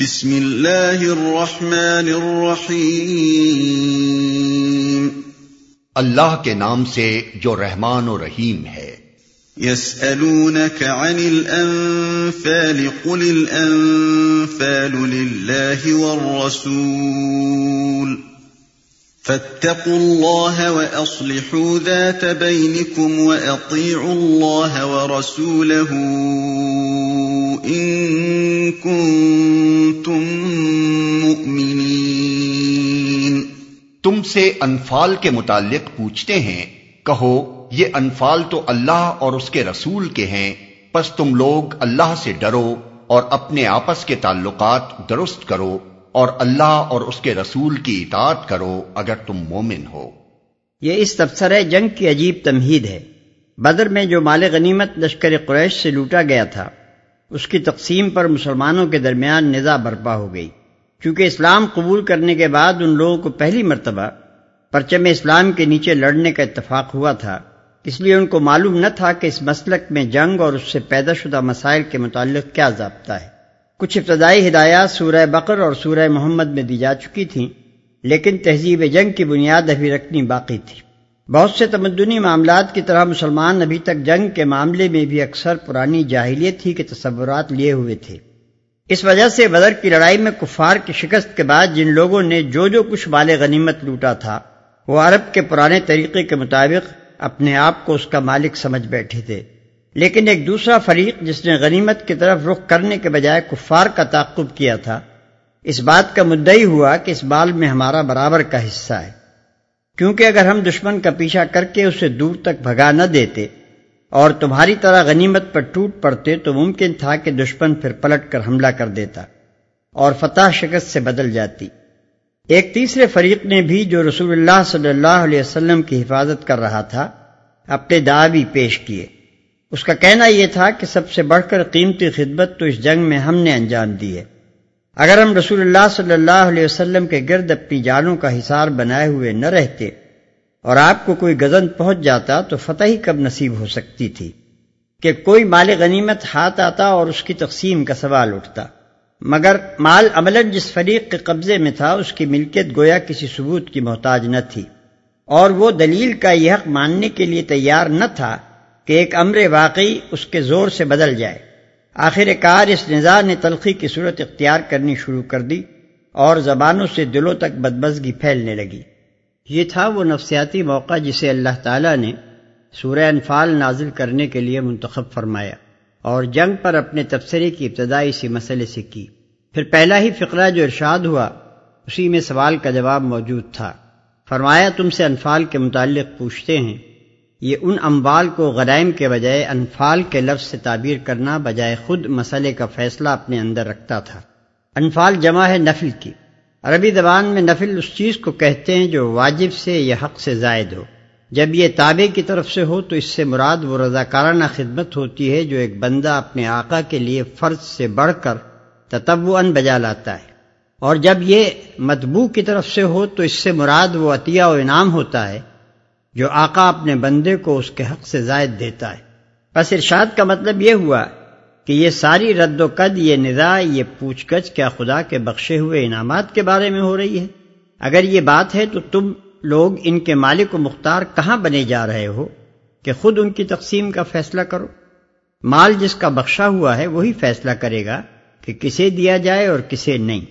بسم اللہ الرحمن الرحیم۔ اللہ کے نام سے جو رحمان و رحیم ہے۔ يسألونك عن الأنفال قل الأنفال لله والرسول۔ فاتقوا الله وأصلحوا ذات بينكم وأطيعوا الله ورسوله إن كنتم مؤمنين۔ تم سے انفال کے متعلق پوچھتے ہیں کہو یہ انفال تو اللہ اور اس کے رسول کے ہیں پس تم لوگ اللہ سے ڈرو اور اپنے آپس کے تعلقات درست کرو اور اللہ اور اس کے رسول کی اطاعت کرو اگر تم مومن ہو۔ یہ اس تبصرہ جنگ کی عجیب تمہید ہے۔ بدر میں جو مال غنیمت لشکر قریش سے لوٹا گیا تھا اس کی تقسیم پر مسلمانوں کے درمیان نظا برپا ہو گئی۔ چونکہ اسلام قبول کرنے کے بعد ان لوگوں کو پہلی مرتبہ پرچم اسلام کے نیچے لڑنے کا اتفاق ہوا تھا۔ اس لیے ان کو معلوم نہ تھا کہ اس مسلک میں جنگ اور اس سے پیدا شدہ مسائل کے متعلق کیا ضابطہ ہے۔ کچھ ابتدائی ہدایات سورہ بقر اور سورہ محمد میں دی جا چکی تھیں، لیکن تہذیب جنگ کی بنیاد ابھی رکھنی باقی تھی۔ بہت سے تمدنی معاملات کی طرح مسلمان ابھی تک جنگ کے معاملے میں بھی اکثر پرانی جاہلیت ہی کے تصورات لیے ہوئے تھے۔ اس وجہ سے بدر کی لڑائی میں کفار کی شکست کے بعد جن لوگوں نے جو جو کچھ بال غنیمت لوٹا تھا، وہ عرب کے پرانے طریقے کے مطابق اپنے آپ کو اس کا مالک سمجھ بیٹھے تھے۔ لیکن ایک دوسرا فریق جس نے غنیمت کی طرف رخ کرنے کے بجائے کفار کا تعقب کیا تھا، اس بات کا مدعی ہوا کہ اس بال میں ہمارا برابر کا حصہ ہے۔ کیونکہ اگر ہم دشمن کا پیچھا کر کے اسے دور تک بھگا نہ دیتے اور تمہاری طرح غنیمت پر ٹوٹ پڑتے تو ممکن تھا کہ دشمن پھر پلٹ کر حملہ کر دیتا اور فتح شکست سے بدل جاتی۔ ایک تیسرے فریق نے بھی جو رسول اللہ صلی اللہ علیہ وسلم کی حفاظت کر رہا تھا، اپنے دعوی پیش کیے۔ اس کا کہنا یہ تھا کہ سب سے بڑھ کر قیمتی خدمت تو اس جنگ میں ہم نے انجام دی ہے۔ اگر ہم رسول اللہ صلی اللہ علیہ وسلم کے گرد اپنی جانوں کا حصار بنائے ہوئے نہ رہتے اور آپ کو کوئی گزن پہنچ جاتا تو فتح ہی کب نصیب ہو سکتی تھی کہ کوئی مال غنیمت ہاتھ آتا اور اس کی تقسیم کا سوال اٹھتا۔ مگر مال عمل جس فریق کے قبضے میں تھا، اس کی ملکیت گویا کسی ثبوت کی محتاج نہ تھی۔ اور وہ دلیل کا یہ حق ماننے کے لیے تیار نہ تھا کہ ایک امر واقعی اس کے زور سے بدل جائے۔ آخر کار اس نظام نے تلخی کی صورت اختیار کرنی شروع کر دی اور زبانوں سے دلوں تک بدبزگی پھیلنے لگی۔ یہ تھا وہ نفسیاتی موقع جسے اللہ تعالیٰ نے سورہ انفال نازل کرنے کے لیے منتخب فرمایا اور جنگ پر اپنے تبصرے کی ابتدائی سی مسئلے سے کی۔ پھر پہلا ہی فقرہ جو ارشاد ہوا، اسی میں سوال کا جواب موجود تھا۔ فرمایا، تم سے انفال کے متعلق پوچھتے ہیں۔ یہ ان اموال کو غرائم کے بجائے انفال کے لفظ سے تعبیر کرنا بجائے خود مسئلے کا فیصلہ اپنے اندر رکھتا تھا۔ انفال جمع ہے نفل کی۔ عربی زبان میں نفل اس چیز کو کہتے ہیں جو واجب سے یا حق سے زائد ہو۔ جب یہ تابع کی طرف سے ہو تو اس سے مراد وہ رضاکارانہ خدمت ہوتی ہے جو ایک بندہ اپنے آقا کے لیے فرض سے بڑھ کر تتو ان بجا لاتا ہے۔ اور جب یہ مدبو کی طرف سے ہو تو اس سے مراد وہ عطیہ و انعام ہوتا ہے۔ جو آقا اپنے بندے کو اس کے حق سے زائد دیتا ہے۔ بس ارشاد کا مطلب یہ ہوا کہ یہ ساری رد و قد، یہ ندا، یہ پوچھ گچھ کیا خدا کے بخشے ہوئے انعامات کے بارے میں ہو رہی ہے۔ اگر یہ بات ہے تو تم لوگ ان کے مالک و مختار کہاں بنے جا رہے ہو کہ خود ان کی تقسیم کا فیصلہ کرو؟ مال جس کا بخشا ہوا ہے وہی فیصلہ کرے گا کہ کسے دیا جائے اور کسے نہیں،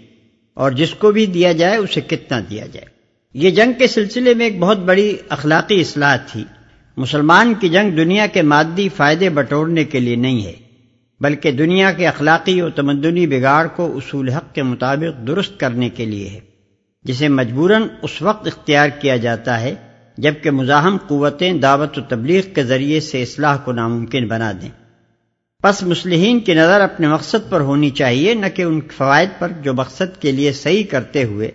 اور جس کو بھی دیا جائے اسے کتنا دیا جائے۔ یہ جنگ کے سلسلے میں ایک بہت بڑی اخلاقی اصلاح تھی۔ مسلمان کی جنگ دنیا کے مادی فائدے بٹورنے کے لیے نہیں ہے، بلکہ دنیا کے اخلاقی و تمدنی بگاڑ کو اصول حق کے مطابق درست کرنے کے لیے ہے، جسے مجبوراً اس وقت اختیار کیا جاتا ہے جبکہ مزاحم قوتیں دعوت و تبلیغ کے ذریعے سے اصلاح کو ناممکن بنا دیں۔ پس مسلحین کی نظر اپنے مقصد پر ہونی چاہیے، نہ کہ ان فوائد پر جو مقصد کے لیے صحیح کرتے ہوئے۔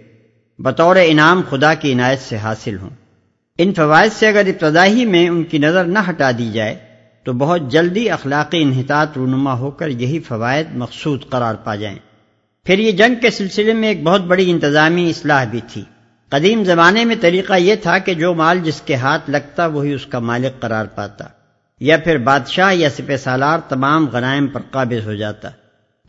بطور انعام خدا کی عنایت سے حاصل ہوں۔ ان فوائد سے اگر ابتدائی میں ان کی نظر نہ ہٹا دی جائے، تو بہت جلدی اخلاقی انحطاط رونما ہو کر یہی فوائد مقصود قرار پا جائیں۔ پھر یہ جنگ کے سلسلے میں ایک بہت بڑی انتظامی اصلاح بھی تھی۔ قدیم زمانے میں طریقہ یہ تھا کہ جو مال جس کے ہاتھ لگتا وہی اس کا مالک قرار پاتا، یا پھر بادشاہ یا سپہ سالار تمام غنائم پر قابض ہو جاتا۔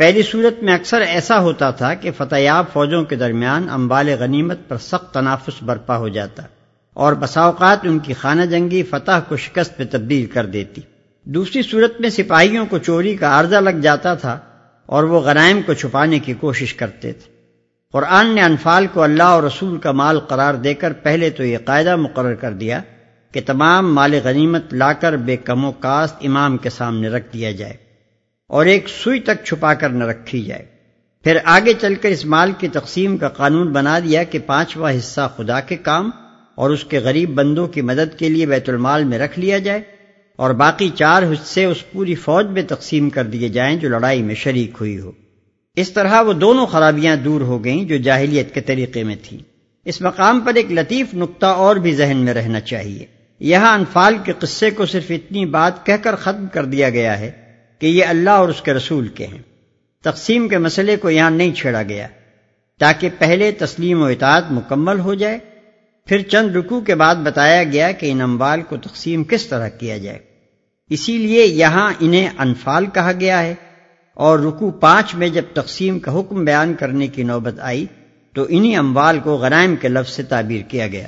پہلی صورت میں اکثر ایسا ہوتا تھا کہ فتح یاب فوجوں کے درمیان امبال غنیمت پر سخت تنافس برپا ہو جاتا اور بسا اوقات ان کی خانہ جنگی فتح کو شکست میں تبدیل کر دیتی۔ دوسری صورت میں سپاہیوں کو چوری کا عارضہ لگ جاتا تھا اور وہ غنائم کو چھپانے کی کوشش کرتے تھے۔ قرآن نے انفال کو اللہ اور رسول کا مال قرار دے کر پہلے تو یہ قاعدہ مقرر کر دیا کہ تمام مال غنیمت لا کر بے کم و کاست امام کے سامنے رکھ دیا جائے۔ اور ایک سوئی تک چھپا کر نہ رکھی جائے۔ پھر آگے چل کر اس مال کی تقسیم کا قانون بنا دیا کہ پانچواں حصہ خدا کے کام اور اس کے غریب بندوں کی مدد کے لیے بیت المال میں رکھ لیا جائے اور باقی چار حصے اس پوری فوج میں تقسیم کر دیے جائیں جو لڑائی میں شریک ہوئی ہو۔ اس طرح وہ دونوں خرابیاں دور ہو گئیں جو جاہلیت کے طریقے میں تھیں۔ اس مقام پر ایک لطیف نقطہ اور بھی ذہن میں رہنا چاہیے۔ یہاں انفال کے قصے کو صرف اتنی بات کہہ کر ختم کر دیا گیا ہے کہ یہ اللہ اور اس کے رسول کے ہیں۔ تقسیم کے مسئلے کو یہاں نہیں چھیڑا گیا، تاکہ پہلے تسلیم و اطاعت مکمل ہو جائے۔ پھر چند رکو کے بعد بتایا گیا کہ ان اموال کو تقسیم کس طرح کیا جائے۔ اسی لیے یہاں انہیں انفال کہا گیا ہے۔ اور رکو پانچ میں جب تقسیم کا حکم بیان کرنے کی نوبت آئی، تو انہی اموال کو غرائم کے لفظ سے تعبیر کیا گیا۔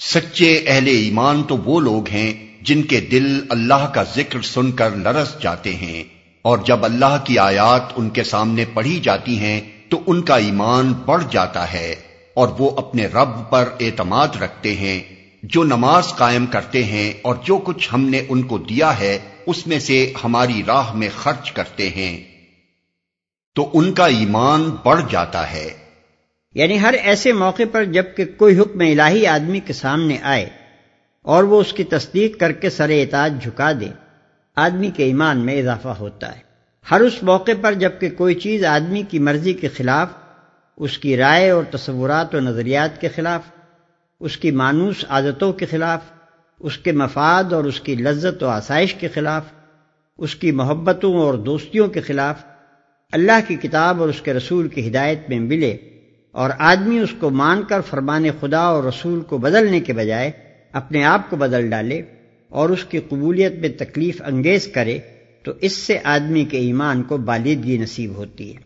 سچے اہل ایمان تو وہ لوگ ہیں جن کے دل اللہ کا ذکر سن کر لرس جاتے ہیں، اور جب اللہ کی آیات ان کے سامنے پڑھی جاتی ہیں تو ان کا ایمان بڑھ جاتا ہے، اور وہ اپنے رب پر اعتماد رکھتے ہیں۔ جو نماز قائم کرتے ہیں اور جو کچھ ہم نے ان کو دیا ہے، اس میں سے ہماری راہ میں خرچ کرتے ہیں۔ تو ان کا ایمان بڑھ جاتا ہے۔ یعنی ہر ایسے موقع پر جبکہ کوئی حکم الہی آدمی کے سامنے آئے اور وہ اس کی تصدیق کر کے سر اعتاج جھکا دے، آدمی کے ایمان میں اضافہ ہوتا ہے۔ ہر اس موقع پر جبکہ کوئی چیز آدمی کی مرضی کے خلاف، اس کی رائے اور تصورات و نظریات کے خلاف، اس کی مانوس عادتوں کے خلاف، اس کے مفاد اور اس کی لذت و آسائش کے خلاف، اس کی محبتوں اور دوستیوں کے خلاف، اللہ کی کتاب اور اس کے رسول کی ہدایت میں ملے۔ اور آدمی اس کو مان کر فرمان خدا اور رسول کو بدلنے کے بجائے اپنے آپ کو بدل ڈالے اور اس کی قبولیت میں تکلیف انگیز کرے، تو اس سے آدمی کے ایمان کو بالدگی نصیب ہوتی ہے۔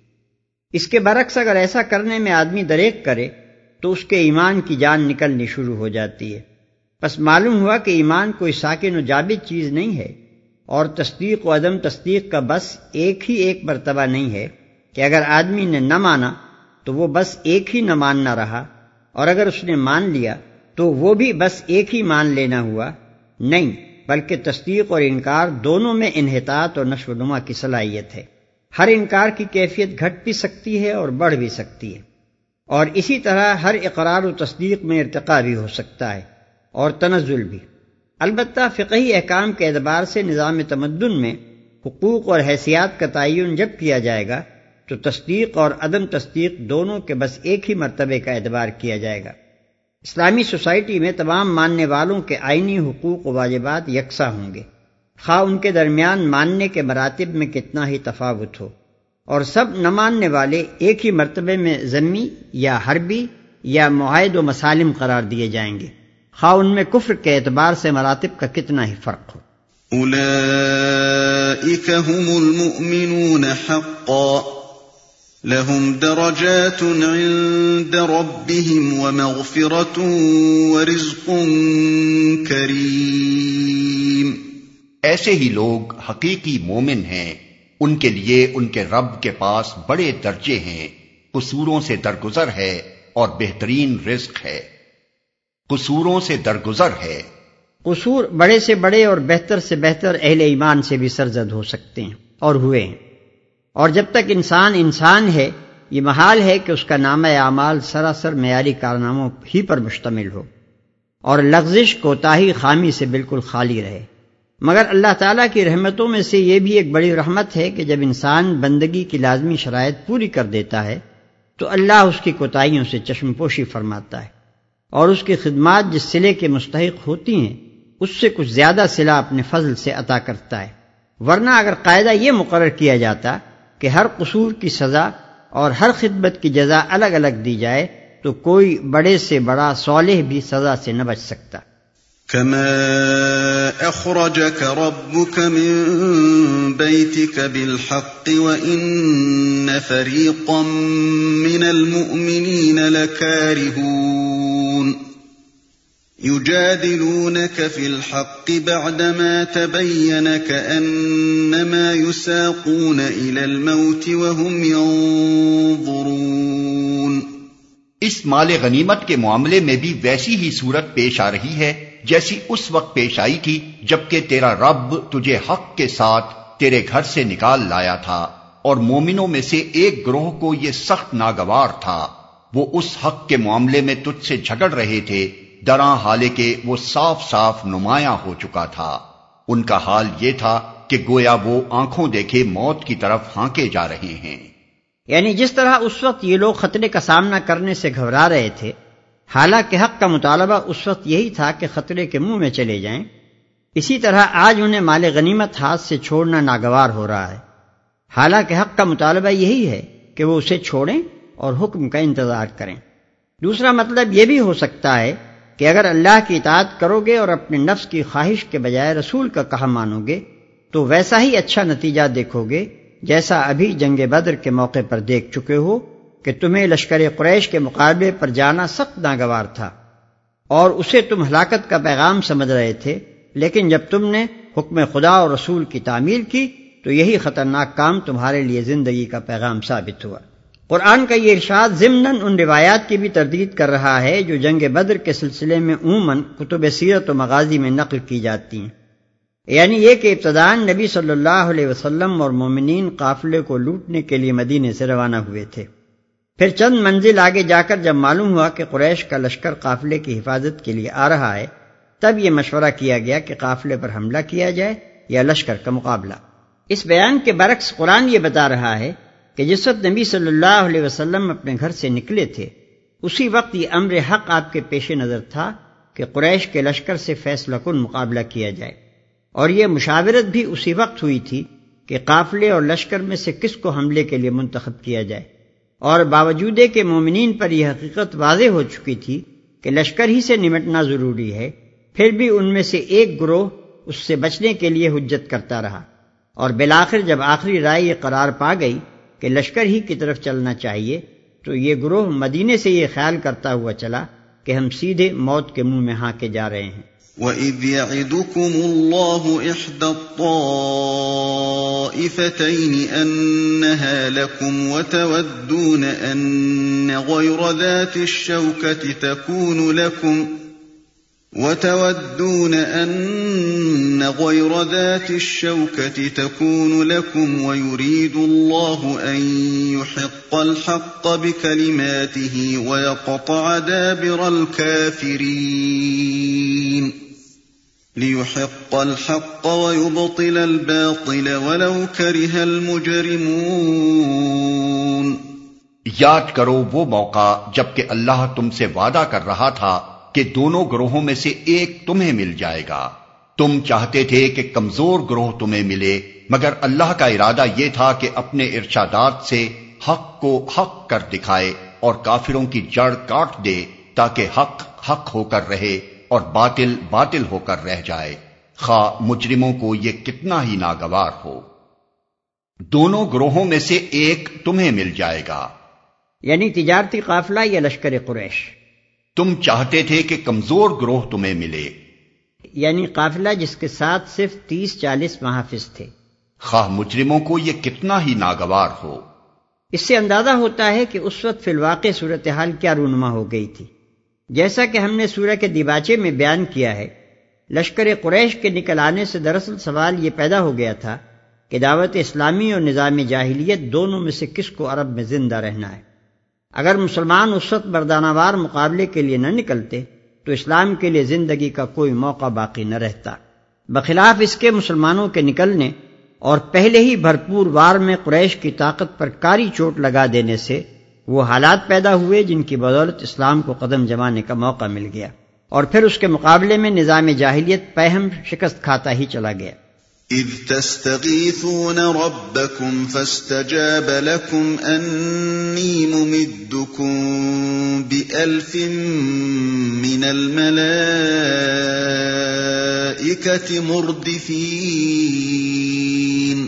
اس کے برعکس اگر ایسا کرنے میں آدمی دریک کرے، تو اس کے ایمان کی جان نکلنی شروع ہو جاتی ہے۔ بس معلوم ہوا کہ ایمان کوئی ساکن و جابد چیز نہیں ہے، اور تصدیق و عدم تصدیق کا بس ایک ہی ایک مرتبہ نہیں ہے کہ اگر آدمی نے نہ مانا تو وہ بس ایک ہی نہ ماننا رہا، اور اگر اس نے مان لیا تو وہ بھی بس ایک ہی مان لینا ہوا۔ نہیں، بلکہ تصدیق اور انکار دونوں میں انحطاط اور نشو و نما کی صلاحیت ہے۔ ہر انکار کی کیفیت گھٹ بھی سکتی ہے اور بڑھ بھی سکتی ہے۔ اور اسی طرح ہر اقرار و تصدیق میں ارتقا بھی ہو سکتا ہے، اور تنزل بھی۔ البتہ فقہی احکام کے اعتبار سے نظام تمدن میں حقوق اور حیثیات کا تعین جب کیا جائے گا تو تصدیق اور عدم تصدیق دونوں کے بس ایک ہی مرتبے کا اعتبار کیا جائے گا۔ اسلامی سوسائٹی میں تمام ماننے والوں کے آئینی حقوق و واجبات یکساں ہوں گے۔ خواہ ان کے درمیان ماننے کے مراتب میں کتنا ہی تفاوت ہو۔ اور سب نہ ماننے والے ایک ہی مرتبے میں ضمی یا حربی یا معاہد و مسالم قرار دیے جائیں گے۔ خواہ ان میں کفر کے اعتبار سے مراتب کا کتنا ہی فرق ہو۔ المؤمنون حقا۔ لهم درجات عند ربهم ومغفرة ورزق كريم. ایسے ہی لوگ حقیقی مومن ہیں ان کے لیے ان کے رب کے پاس بڑے درجے ہیں قصوروں سے درگزر ہے اور بہترین رزق ہے۔ قصوروں سے درگزر ہے۔ قصور بڑے سے بڑے اور بہتر سے بہتر اہل ایمان سے بھی سرزد ہو سکتے ہیں اور ہوئے ہیں۔ اور جب تک انسان انسان ہے، یہ محال ہے کہ اس کا نام اعمال سراسر معیاری کارناموں ہی پر مشتمل ہو اور لغزش کوتاہی خامی سے بالکل خالی رہے۔ مگر اللہ تعالیٰ کی رحمتوں میں سے یہ بھی ایک بڑی رحمت ہے کہ جب انسان بندگی کی لازمی شرائط پوری کر دیتا ہے، تو اللہ اس کی کوتاہیوں سے چشم پوشی فرماتا ہے اور اس کی خدمات جس سلے کے مستحق ہوتی ہیں، اس سے کچھ زیادہ سلا اپنے فضل سے عطا کرتا ہے۔ ورنہ اگر قاعدہ یہ مقرر کیا جاتا کہ ہر قصور کی سزا اور ہر خدمت کی جزا الگ الگ دی جائے تو کوئی بڑے سے بڑا صالح بھی سزا سے نہ بچ سکتا۔ كما أخرجك ربك من بيتك بالحق وإن فريقا من المؤمنين لكارهون يجادلونك في الحق بعدما تبين كأنما يساقون إلى الموت وهم ينظرون۔ اس مال غنیمت کے معاملے میں بھی ویسی ہی صورت پیش آ رہی ہے جیسی اس وقت پیش آئی تھی جبکہ تیرا رب تجھے حق کے ساتھ تیرے گھر سے نکال لایا تھا اور مومنوں میں سے ایک گروہ کو یہ سخت ناگوار تھا۔ وہ اس حق کے معاملے میں تجھ سے جھگڑ رہے تھے دراں حالے کے وہ صاف صاف نمایاں ہو چکا تھا۔ ان کا حال یہ تھا کہ گویا وہ آنکھوں دیکھے موت کی طرف ہانکے جا رہے ہیں۔ یعنی جس طرح اس وقت یہ لوگ خطرے کا سامنا کرنے سے گھبرا رہے تھے، حالانکہ حق کا مطالبہ اس وقت یہی تھا کہ خطرے کے منہ میں چلے جائیں۔ اسی طرح آج انہیں مال غنیمت ہاتھ سے چھوڑنا ناگوار ہو رہا ہے۔ حالانکہ حق کا مطالبہ یہی ہے کہ وہ اسے چھوڑیں اور حکم کا انتظار کریں۔ دوسرا مطلب یہ بھی ہو سکتا ہے کہ اگر اللہ کی اطاعت کرو گے اور اپنے نفس کی خواہش کے بجائے رسول کا کہا مانو گے، تو ویسا ہی اچھا نتیجہ دیکھو گے جیسا ابھی جنگ بدر کے موقع پر دیکھ چکے ہو کہ تمہیں لشکر قریش کے مقابلے پر جانا سخت ناگوار تھا۔ اور اسے تم ہلاکت کا پیغام سمجھ رہے تھے، لیکن جب تم نے حکم خدا اور رسول کی تعمیل کی، تو یہی خطرناک کام تمہارے لیے زندگی کا پیغام ثابت ہوا۔ قرآن کا یہ ارشاد ضمن ان روایات کی بھی تردید کر رہا ہے جو جنگ بدر کے سلسلے میں عموماً کتب سیرت و مغازی میں نقل کی جاتی ہیں۔ یعنی یہ کہ ابتدان نبی صلی اللہ علیہ وسلم اور مومنین قافلے کو لوٹنے کے لیے مدینے سے روانہ ہوئے تھے۔ پھر چند منزل آگے جا کر جب معلوم ہوا کہ قریش کا لشکر قافلے کی حفاظت کے لیے آ رہا ہے، تب یہ مشورہ کیا گیا کہ قافلے پر حملہ کیا جائے یا لشکر کا مقابلہ۔ اس بیان کے برعکس قرآن یہ بتا رہا ہے کہ جس وقت نبی صلی اللہ علیہ وسلم اپنے گھر سے نکلے تھے، اسی وقت یہ امر حق آپ کے پیش نظر تھا کہ قریش کے لشکر سے فیصلہ کن مقابلہ کیا جائے۔ اور یہ مشاورت بھی اسی وقت ہوئی تھی کہ قافلے اور لشکر میں سے کس کو حملے کے لیے منتخب کیا جائے۔ اور باوجود کہ مومنین پر یہ حقیقت واضح ہو چکی تھی کہ لشکر ہی سے نمٹنا ضروری ہے، پھر بھی ان میں سے ایک گروہ اس سے بچنے کے لیے حجت کرتا رہا۔ اور بلاخر جب آخری رائے یہ قرار پا گئی کہ لشکر ہی کی طرف چلنا چاہیے، تو یہ گروہ مدینے سے یہ خیال کرتا ہوا چلا کہ ہم سیدھے موت کے منہ میں ہاں کے جا رہے ہیں۔ وَإِذْ يَعِدُكُمُ اللَّهُ إِحْدَى الطَّائِفَتَيْنِ أَنَّهَا لَكُمْ وَتَوَدُّونَ أَنَّ غَيْرَ ذَاتِ الشَّوْكَةِ تَكُونُ لَكُمْ وتودون أن غير ذات الشوكة تكون لكم ويريد الله أن يحق الحق بكلماته ويقطع دابر الكافرين ليحق الحق ويبطل الباطل ولو كره المجرمون یاد کرو وہ موقع جبکہ اللہ تم سے وعدہ کر رہا تھا کہ دونوں گروہوں میں سے ایک تمہیں مل جائے گا۔ تم چاہتے تھے کہ کمزور گروہ تمہیں ملے، مگر اللہ کا ارادہ یہ تھا کہ اپنے ارشادات سے حق کو حق کر دکھائے اور کافروں کی جڑ کاٹ دے تاکہ حق حق ہو کر رہے اور باطل باطل ہو کر رہ جائے۔ خواہ مجرموں کو یہ کتنا ہی ناگوار ہو۔ دونوں گروہوں میں سے ایک تمہیں مل جائے گا۔ یعنی تجارتی قافلہ یا لشکر قریش؟ تم چاہتے تھے کہ کمزور گروہ تمہیں ملے۔ یعنی قافلہ جس کے ساتھ صرف تیس چالیس محافظ تھے۔ خواہ مجرموں کو یہ کتنا ہی ناگوار ہو۔ اس سے اندازہ ہوتا ہے کہ اس وقت فی الواقع صورتحال کیا رونما ہو گئی تھی۔ جیسا کہ ہم نے سورہ کے دیباچے میں بیان کیا ہے لشکر قریش کے نکل آنے سے دراصل سوال یہ پیدا ہو گیا تھا کہ دعوت اسلامی اور نظام جاہلیت دونوں میں سے کس کو عرب میں زندہ رہنا ہے۔ اگر مسلمان اس وقت بردانہ وار مقابلے کے لیے نہ نکلتے، تو اسلام کے لیے زندگی کا کوئی موقع باقی نہ رہتا۔ بخلاف اس کے مسلمانوں کے نکلنے اور پہلے ہی بھرپور وار میں قریش کی طاقت پر کاری چوٹ لگا دینے سے وہ حالات پیدا ہوئے جن کی بدولت اسلام کو قدم جمانے کا موقع مل گیا۔ اور پھر اس کے مقابلے میں نظام جاہلیت پہم شکست کھاتا ہی چلا گیا۔ اذ تستغیثون ربکم فاستجاب لکم انی ممدکم بألف من الملائکت مردفین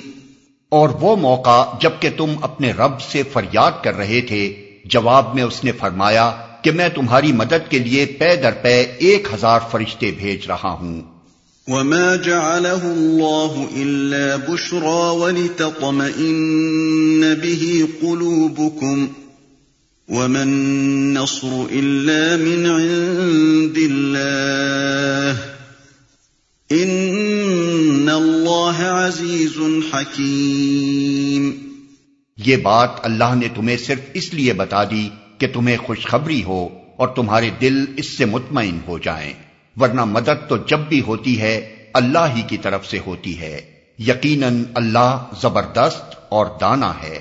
اور وہ موقع جبکہ تم اپنے رب سے فریاد کر رہے تھے، جواب میں اس نے فرمایا کہ میں تمہاری مدد کے لیے پے در پے ایک ہزار فرشتے بھیج رہا ہوں۔ وما جعله الله إلا بشرى ولتطمئن به قلوبكم وما النصر إلا من عند الله إن الله عزيز حكيم یہ بات اللہ نے تمہیں صرف اس لیے بتا دی کہ تمہیں خوشخبری ہو اور تمہارے دل اس سے مطمئن ہو جائیں۔ ورنہ مدد تو جب بھی ہوتی ہے، اللہ ہی کی طرف سے ہوتی ہے۔ یقیناً اللہ زبردست اور دانا ہے۔